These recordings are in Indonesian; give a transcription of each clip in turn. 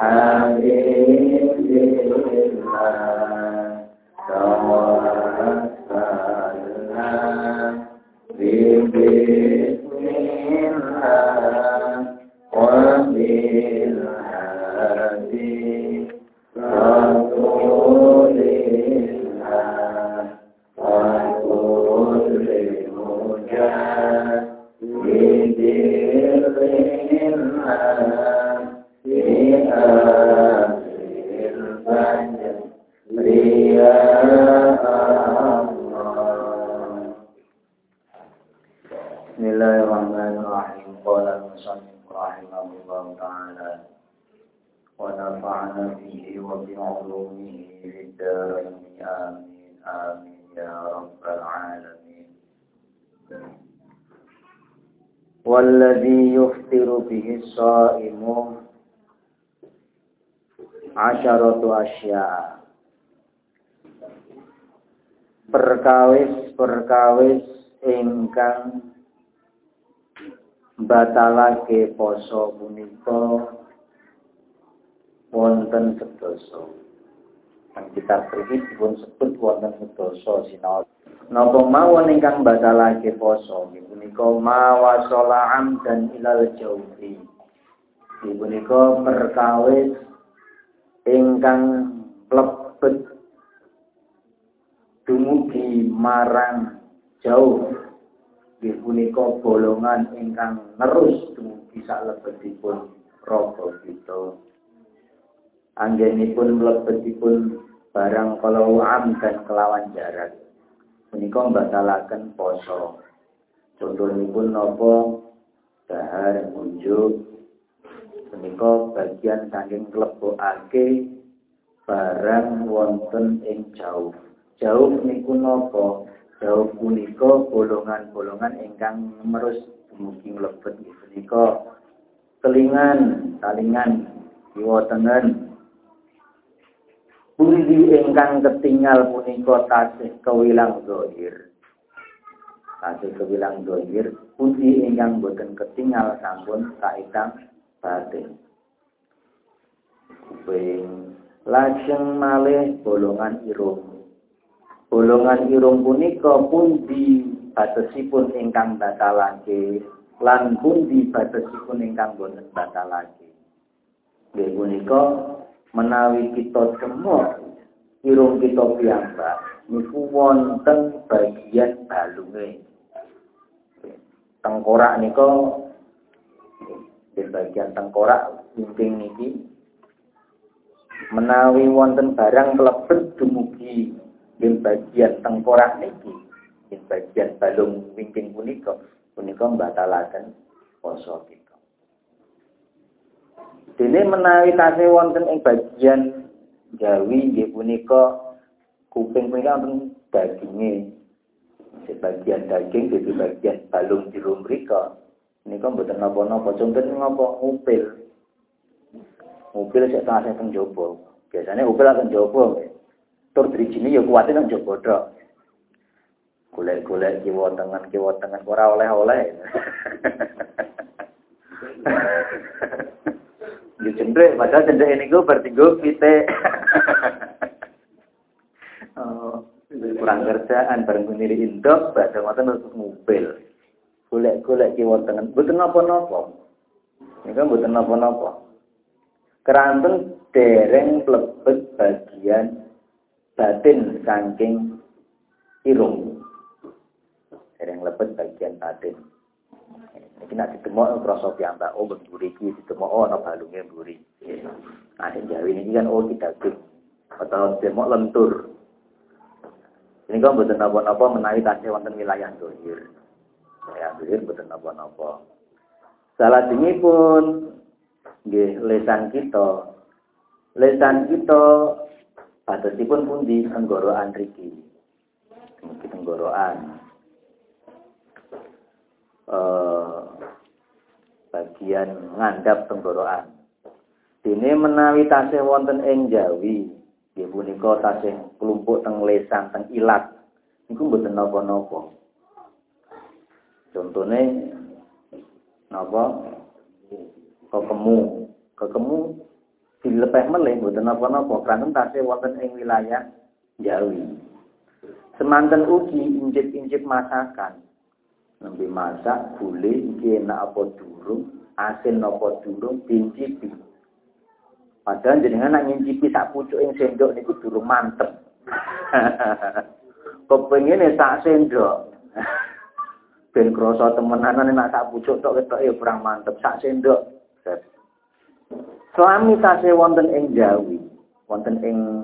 Uh, بسم الله الرحمن الرحيم قال المصنف رحمه الله تعالى ونفعنا فيه وبعلومه في الدارين آمين آمين يا رب العالمين والذي يفطر به الصائم عشرة أشياء perkawis-perkawis ingkang batalake poso punika wonten sedasa. Kan kita pergi pun sebut wonten sedasa sinau. Napa mawon ingkang batalake poso punika mawasala amdan ilal. Nggih punika perkawis ingkang lebet dumugi marang jauh nggih punika bolongan ingkang nerus dumugi salebetipun raga kita. Anggenipun mlebetipun barang kalau am dan kelawan jarak. Punika mbatalaken poso. Contohipun napa? Dahar unjuk punika bagian saking klebokake barang wonten ing jauh. Jauh niku napa jauh punika bolongan-bolongan ingkang merus dumugi mlebet punika telingan talingan kiwa tengen. Pundi ingkang ketinggal punika tasih kewilang dohir tasih kewilang dohir pundi ingkang boten ketinggal sampun kaitang batin. Kuping lajeng malih bolongan irung Bolongan irung punika pundi batesipun ingkang batalake lan pundi batesipun ingkang boten batalake. Nggih punika menawi kita semua irung kita piyambak niku wonten bagian balunge. Tengkorak nika di bagian tengkorak pimping niki menawi wonten barang mlebet dumugi ing bagian tengkorak niki ing bagian balung wingking punika punika mbatalaken poso kita. Dene menawi tasih wonten ing bagian jawi nggih punika kuping punika wonten daginge sebagian daging jadi bagian balung jero mriku nika mboten napa-napa. Contoh ngapa? Ngupil. Ngupil sik tasih teng jaba biasanya upil akan jaba tur drijine ya kuwate nang jaba tok. Golek-golek kiwa tengen kiwa tengen ora oleh-oleh. Yo cendrek padahal cendrek niku bertinggo pite. oh, kurang kerjaan bareng nili indok badhe ngoten untuk mobil. Golek-golek kiwa tengen mboten napa-napa. Niku mboten napa-napa. Keranten dereng plebet bagian batin saking irung. Dereng lebet bagian batin. Iki nek ditemok krasa piyambak oh mburi iki ditemok oh ana balunge mburi. Nah sing Jawi ini kan oh didaging. atau demok lentur. Ini kok mboten napa-napa menawi tasih wonten wilayah dohir. Wilayah dohir mboten napa-napa. Salah pun nggih lesan kita. Lesan kita padosipun pundi tenggorokan riki. Mungkin tenggorokan. Eh, bagian ngandap tenggorokan. Dene menawi tasih wonten ing Jawi, nggih punika tasih kelompok teng lesan teng ilat. Niku mboten napa-napa. Contone napa? Kekemu, kekemu dilepeh melih mboten napa-napa, kanthi tasih wonten ing wilayah Jawi. Semanten ugi injip-injip masakan. Nembe masak boleh iki enak apa durung, asin apa durung, dincipi. Padahal jenengan nak ngincipi sak pucuk ing sendok niku durung mantep. Kepengine sak sendok. ben krasa temenanan nek sak pucuk tok ketok ya kurang mantep sak sendok. Suami tasih wonten ing Jawi, wonten ing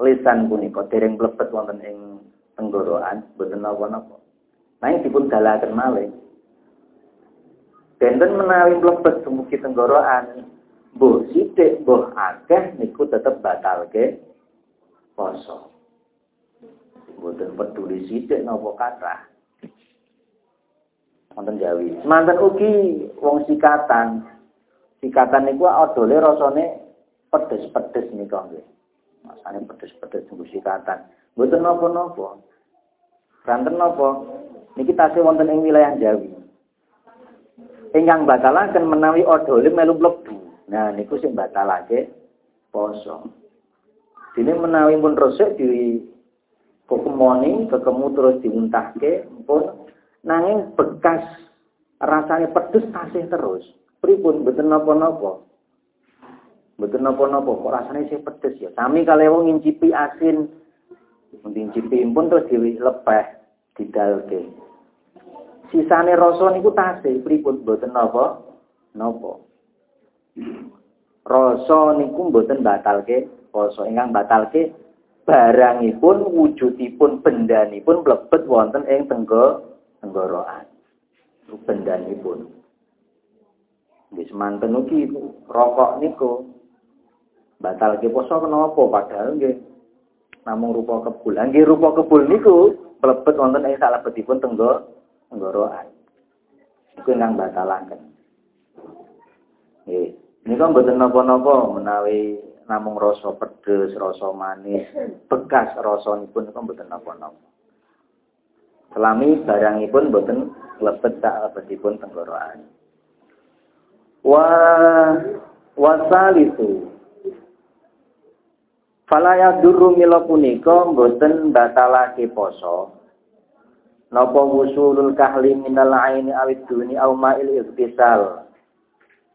lisan punika dereng mlebet wonten ing tenggorokan, boten napa-napa. Nanging dipun dalaken malih. Benten menawi mlebet dumugi tenggorokan, Mbah sithik mbah akeh niku tetep batalke poso. Mboten peduli sithik napa kathah. Wonten Jawi. Semanten ugi wong sikatan. Sikatan niku adole rasane pedes-pedes nika nggih. Masane pedes-pedes tunggu sikatan. Mboten napa-napa. Ranten napa? Niki tasih wonten ing wilayah Jawi. Ingkang batalaken menawi odole melu mlebu. Nah niku sing batalake poso. Dene menawi pun resik di kokemoni, kekemu terus diuntahke pun nanging bekas rasanya pedes tasih terus. Pripun mboten napa-napa. Mboten napa-napa kok rasane sih pedes ya. Sami kali wong ngincipi asin, ngincipi pun terus dilepeh didalke. Sisane rasa niku tasih pripun mboten napa? Napa? Rasa niku mboten batalke poso ingkang batalke barangipun wujudipun bendanipun mlebet wonten ing tenggo tenggorokan. Bendanipun. Nggih semanten ugi rokok niku batalke poso kenapa padahal nggih namung rupa kebul. Nggih rupa kebul niku mlebet wonten ing salebetipun tenggo tenggorokan. Iku ingkang batalaken. Nggih. Ini kan mboten napa-napa menawi namung rasa pedes, rasa manis, bekas rasanipun kan mboten napa-napa. Selami barangipun mboten lebet sak lebetipun tenggorokan. Wa wasalisu Fala yadurru mila punika mboten batalake poso. Napa wusulul kahli minal aini awid duni au ma'il irtisal.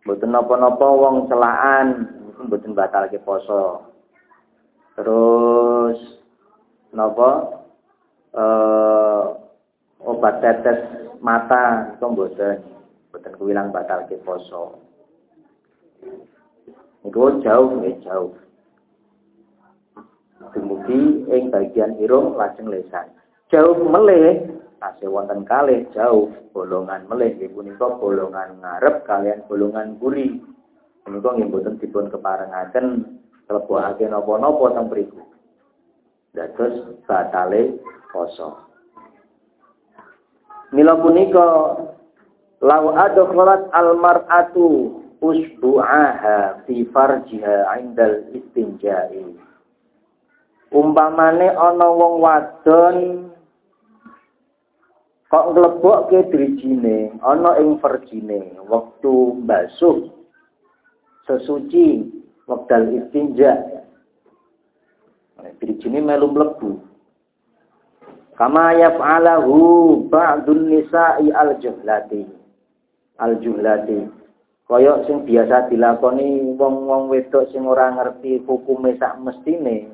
Mboten napa-napa wong celaan niku mboten batalke poso. Terus napa eh obat tetes mata itu mboten mboten kuwilang batalke poso. Niku jauh nggih jauh. Dumugi ing bagian irung lajeng lesan. Jauh meleh tasih wonten kalih jauh bolongan melih nggih punika bolongan ngarep kalian bolongan buri menika nggih boten dipun keparengaken lebokake napa-napa teng mriku dados batale poso mila punika lau adkhalat almar'atu usbu'aha fi farjiha indal istinja'i. Umpamane ana wong wadon kok nglebokke drijine ana ing verjine wektu basuh sesuci wekdal istinja. Drijine melu mlebu. Kama yaf'alahu ba'dun nisa'i al-juhlati al-juhlati. Kaya sing biasa dilakoni wong-wong wedok sing ora ngerti hukume sak mestine.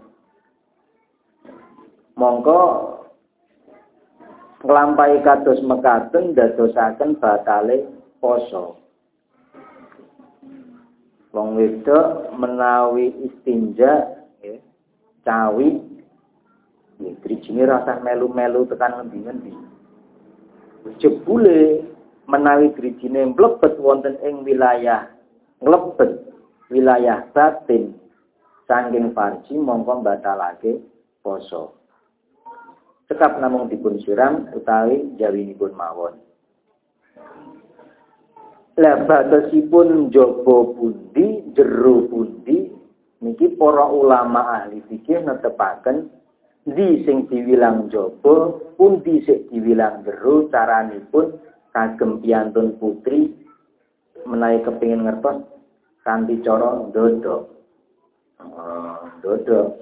Mongko nglampahi kados mekaten dadosaken batale poso. Wong wedok menawi istinja nggih cawi ya drijine rasa melu-melu tekan ngendi-ngendi. Jebule menawi drijine mlebet wonten ing wilayah nglebet wilayah batin. Sangking farji mongko batalake poso. Cekap namung dipun siram utawi jawinipun mawon. Lah batosipun jaba pundi jero pundi niki para ulama ahli fikih netepaken di sing diwilang jaba pundi sik diwilang jero? Caranipun kagem piantun putri menawi kepingin ngertos kanthi cara dodo oh, dodo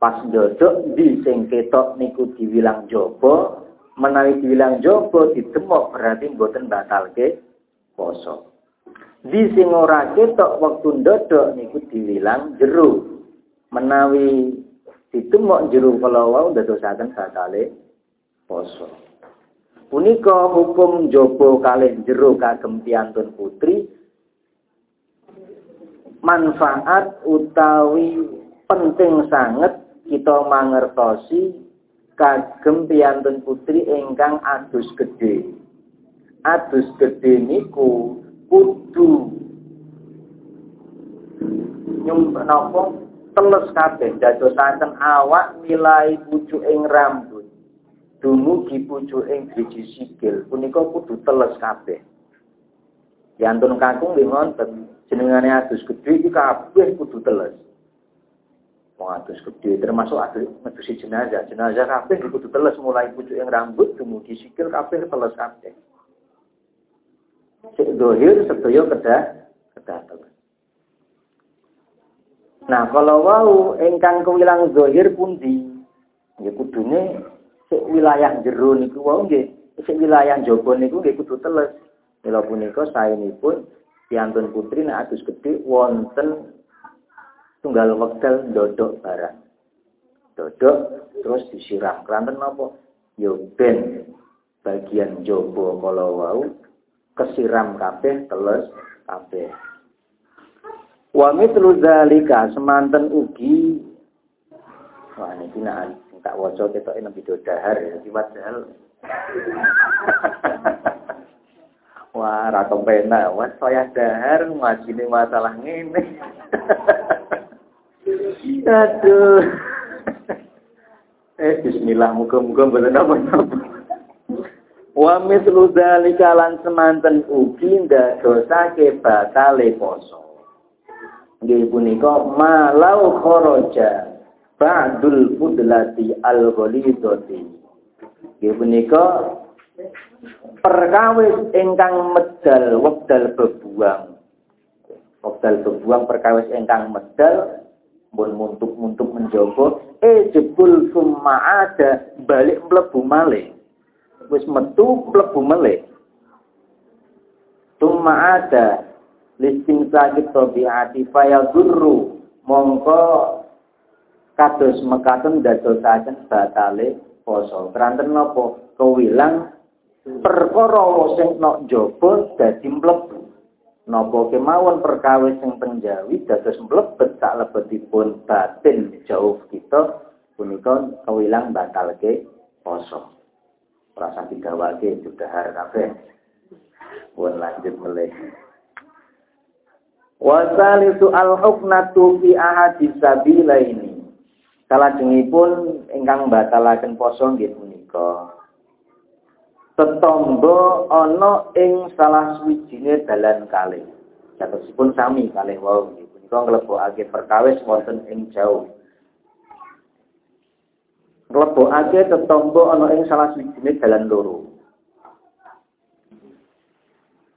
pas dodo di sing ketok niku diwilang jaba menawi dibilang jopo didemok berarti mboten batalke poso. Di sing ora ketok wektu ndodok niku dibilang jero. Menawi ditemok wau ndadosaken batale poso. Punika hukum jopo kalih jero kagem piantun putri manfaat utawi penting sangat kita mangertosi kagem piyantun putri ingkang adus gedhe. Adus gedhe niku kudu nyum napa teles kabeh dadosaken awak nilai pucuking rambut. Dumugi pucuking driji sikil punika kudu teles kabeh. Yantun kakung nggih ngoten jenengane adus gedhe iki kabeh kudu teles. Mengatus gede termasuk ada ngedusi jenazah. Jenazah kabeh kudu teles mulai pucuk yang rambut dumugi sikil kabeh teles kabeh. Sik dohir sedaya kedah kedah teles. Nah, kalau wau ingkang kewilang dohir pundi? Nggih kudune sik wilayah jero niku wau nggih sik wilayah jaba niku nggih kudu teles. Mila punika saenipun piantun putri nek adus gedhe wonten tunggal wekdal dodok barang. Dodok terus disiram. Keranten napa? Yo ben bagian jobo kalau wau kesiram kabeh teles kabeh. Wa mitlu zalika semanten ugi Wah nak tak waca ketok ini video dahar ya liwat dahar. Wah, rata pena, wah saya dahar ngajine masalah ngene. Aduh. Eh bismillah muga-muga mboten napa-napa. Wa mislu dzalika lan semanten ugi ndadosake batale poso. Nggih punika malau kharaja ba'dul fudlati al-ghalidati. Nggih punika perkawis ingkang medal wekdal bebuang. Wekdal bebuang perkawis ingkang medal. Pun muntuk-muntuk menjogo eh jebul summa ada balik mlebu malih. Wis metu mlebu malih. Summa ada listing sakit tabiati faya guru mongko kados mekaten dadosaken batale poso keranten napa kewilang perkara sing nok jaba dadi mlebu Napa kemawon perkawis sing penjawi dados mlebet sak lebetipun batin jauh kita punika kewilang batalke poso. Rasa digawake har kabeh. Pun lanjut melih. Wasalisu al-huknatu fi ahadis sabilaini. Salajengipun ingkang batalaken poso nggih punika tetangga ana ing salah suwijine dalan kalih. Jatosipun sami kalih wau nggih punika nglebokake perkawis wonten ing jauh. Nglebokake tetangga ana ing salah suwijine dalan loro.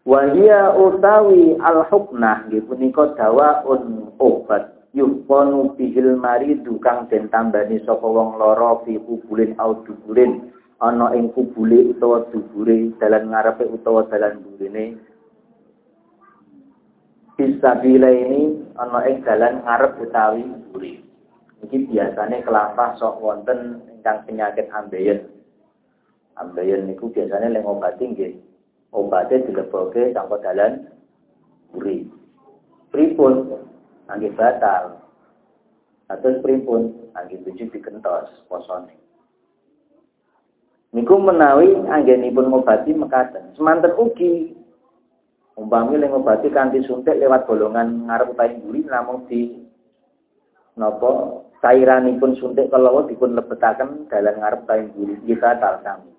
Wahia utawi al-huknah nggih punika dawaun obat yuponu bihil mari dukang den tambani sapa wong lara fi kubulin au dubulin. Ana ing kubule utawa dubure dalan ngarepe utawa dalan burine bisa bila ini ana ing dalan ngarep utawi buri iki biasane kelapa sok wonten ingkang penyakit ambeien. Ambeien niku biasane lek ngobati nggih. Obate dileboke tanpa dalan buri pripun nggih batal Atus pripun? Anggi tujuh dikentos posone. Niku menawi anggenipun ngobati mekaten. Semanten ugi umpami le ngobati kanthi suntik lewat golongan ngarep utawi mburi namung di napa cairanipun suntik kalawa dipun lebetaken dalam ngarep utawi mburi kita tal sami.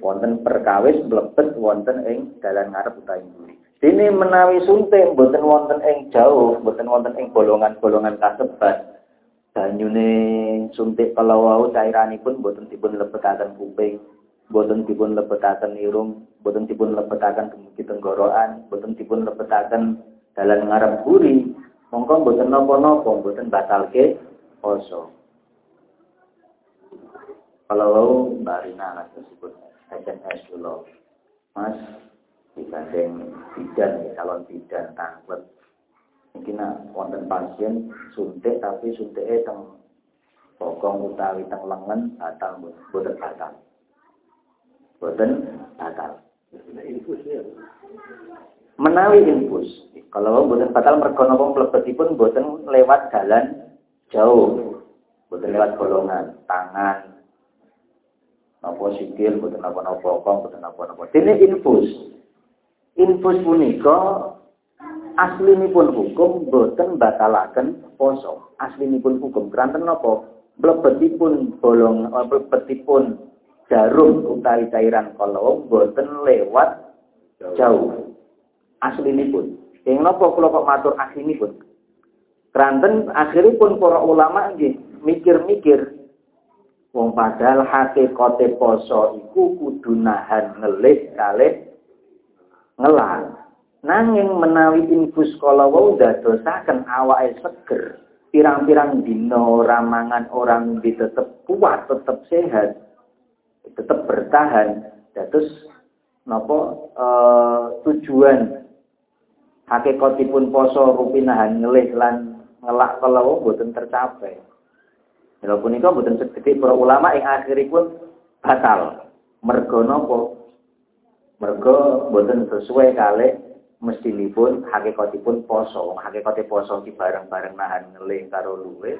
Wonten perkawis mlebet wonten ing dalan ngarep utawi mburi. Dene menawi suntik mboten wonten ing jauh, mboten wonten ing bolongan-bolongan kasebat. Banyune suntik kalau wau cairanipun mboten dipun lebetaken kuping, mboten dipun lebetaken irung, mboten dipun lebetaken dumugi tenggorokan, mboten dipun lebetaken dalan ngarep buri. Mongko mboten napa-napa, mboten batalke poso. Kalau Mbak Rina anak tersebut SMS dulu. Mas, dibanding bidan calon bidan tanglet mungkin wonten pasien suntik tapi suntiknya teng bokong utawi teng lengan batal boten batal. Boten batal. Menawi infus. Kalau boten batal mergo napa mlebetipun boten lewat jalan jauh. Boten lewat golongan tangan napa sikil boten napa-napa bokong boten napa-napa. Dene infus infus punika aslinipun hukum boten batalaken poso. Aslinipun hukum keranten napa? Mlebetipun bolong eh, mlebetipun jarum utawi cairan kala boten lewat jauh. Aslinipun. Ing napa kula kok matur aslinipun? Keranten akhiripun para ulama nggih mikir-mikir wong padahal hakikate poso iku kudu nahan ngelih kalih ngelang. Nanging menawi infus kala wau dadosaken awake seger, pirang-pirang dina ramangan orang di tetep kuat, tetep sehat, tetep bertahan. Dados napa e, tujuan hakikatipun poso rupinahan ngelih lan ngelak kala wau boten tercapai. Mila punika boten segede para ulama ing akhiripun batal. Merga napa? Mergo boten sesuai kali mestinipun hakikatipun poso. Hakikate poso ki bareng-bareng nahan ngeling karo luwe,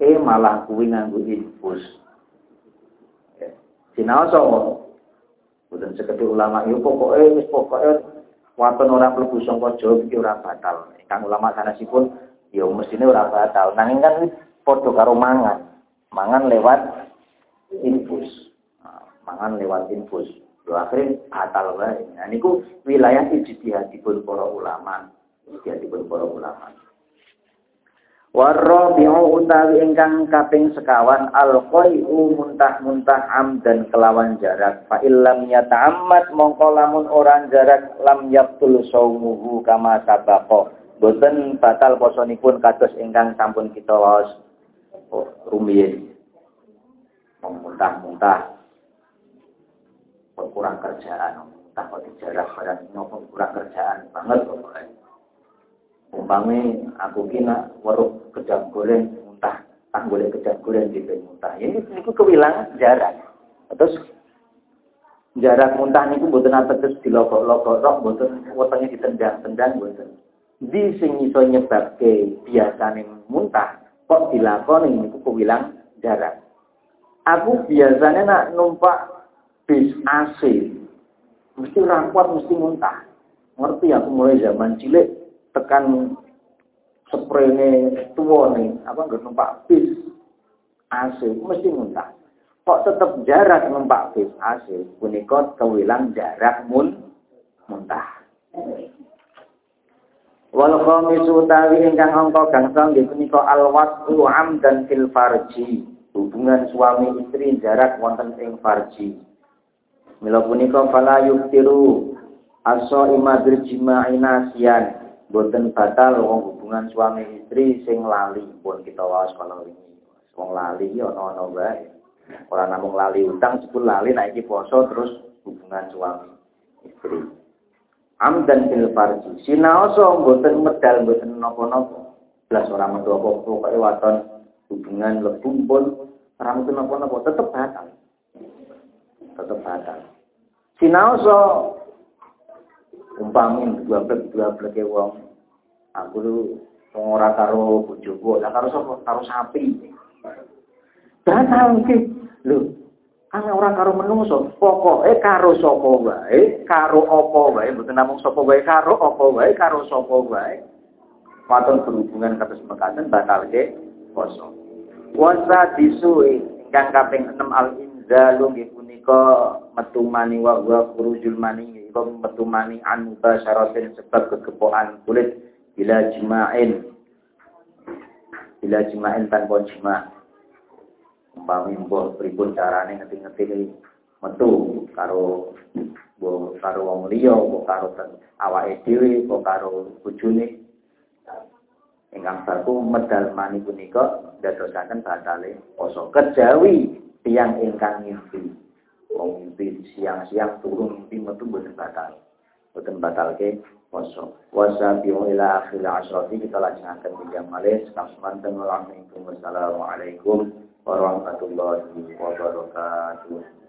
eh malah kuwi nganggo infus. Ya. Sinaoso boten sekedhik ulama yo pokoke wis pokoke waton ora mlebu sangka jawab iki ora batal. Kang ulama sanesipun yo mestine ora batal. Nanging kan padha karo mangan. Mangan lewat infus. Nah, mangan lewat infus. Akhirnya batal wae. Nah niku wilayah ijtihadipun para ulama. Ijtihadipun para ulama. Warrabi'u utawi ingkang kaping sekawan al-qai'u muntah-muntah am dan kelawan jarak. Fa illam yata'ammad mongko lamun orang jarak lam yaqtul saumuhu kama sabaqa. Boten batal posonipun kados ingkang sampun kita waos oh, rumiyin. Muntah-muntah kurang kerjaan. Tak kok dijarah pada nopo kurang kerjaan banget pokoknya. Umpami aku kina warung kejam goreng muntah. Tak boleh kejam goreng di muntah. Ini itu kewilangan jarak terus jarak muntah niku mboten ateges dilogok-logok rok mboten wetenge ditendang-tendang mboten. Di sing iso nyebabke biasane muntah kok dilakoni niku kewilang jarak aku biasanya nak numpak bis AC mesti rapat mesti muntah. Ngerti aku mulai zaman cilik tekan sprene tua nih apa nggak numpak bis AC mesti muntah. Kok tetap jarak numpak bis AC punika kewilang jarak mun muntah. Wal khamisu utawi ingkang angka gangsal nggih punika al was'u amdan fil farji. Hubungan suami istri jarak wonten ing farji. Mila punika fala yuftiru aso ima jima'i nasian. Boten batal wong hubungan suami istri sing lali. Pun kita waos kalau ini wong lali ya ana-ana wae. Ora namung lali utang sepul lali nek iki poso terus hubungan suami istri. Amdan fil farji. Sinaoso boten medal boten napa-napa blas ora metu apa pokoke waton hubungan lebu pun ora metu napa-napa tetep batal tetep batal Sinaoso umpami dua blek dua blek wong aku lu Wong karo bojoku, lah karo sapa? Karo sapi. Batal iki. Lho, ana ora karo menungso, pokoke karo sapa wae, karo apa wae, mboten namung sapa wae karo apa wae, karo sapa wae. Waton berhubungan kados mekaten batalke poso. Wasa disui ingkang kaping 6 al inzalu nggih punika metu mani wa wa khurujul mani iku metu mani an mubasyaratin sebab kegepokan kulit bila jima'in bila jima'in tanpa jima' umpami mbok pripun carane ngerti-ngerti metu karo mbok karo wong liya mbok karo awake dhewe mbok karo bojone. Ingkang baku medal mani punika dadosaken batale poso kejawi tiang ingkang ngimpi wong mimpi siang-siang turun mimpi metu boten batal boten batalke poso. Wasabiu ila akhir asyrati kita laksanakan tiga malih. Semanten Wassalamualaikum warahmatullahi wabarakatuh.